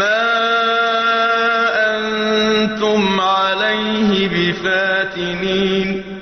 مَا أَنتُمْ عَلَيْهِ بِفَاتِنِينَ